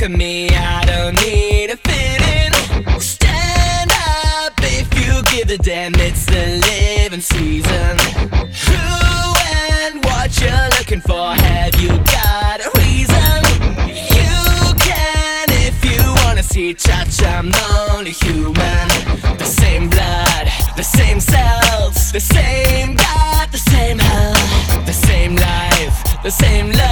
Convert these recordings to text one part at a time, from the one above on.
look at me, I don't need a in. Stand up if you give a damn, it's the living season. Who and what you're looking for, have you got a reason? You can if you wanna see cha cha, I'm only human. The same blood, the same cells, the same God, the same hell, the same life, the same love.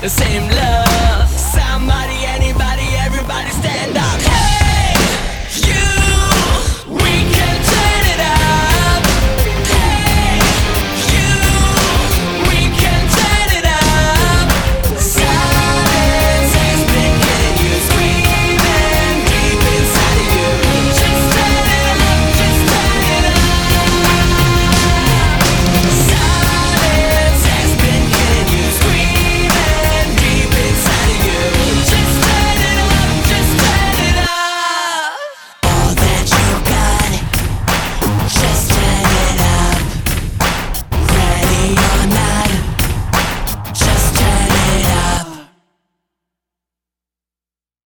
the same love. Somebody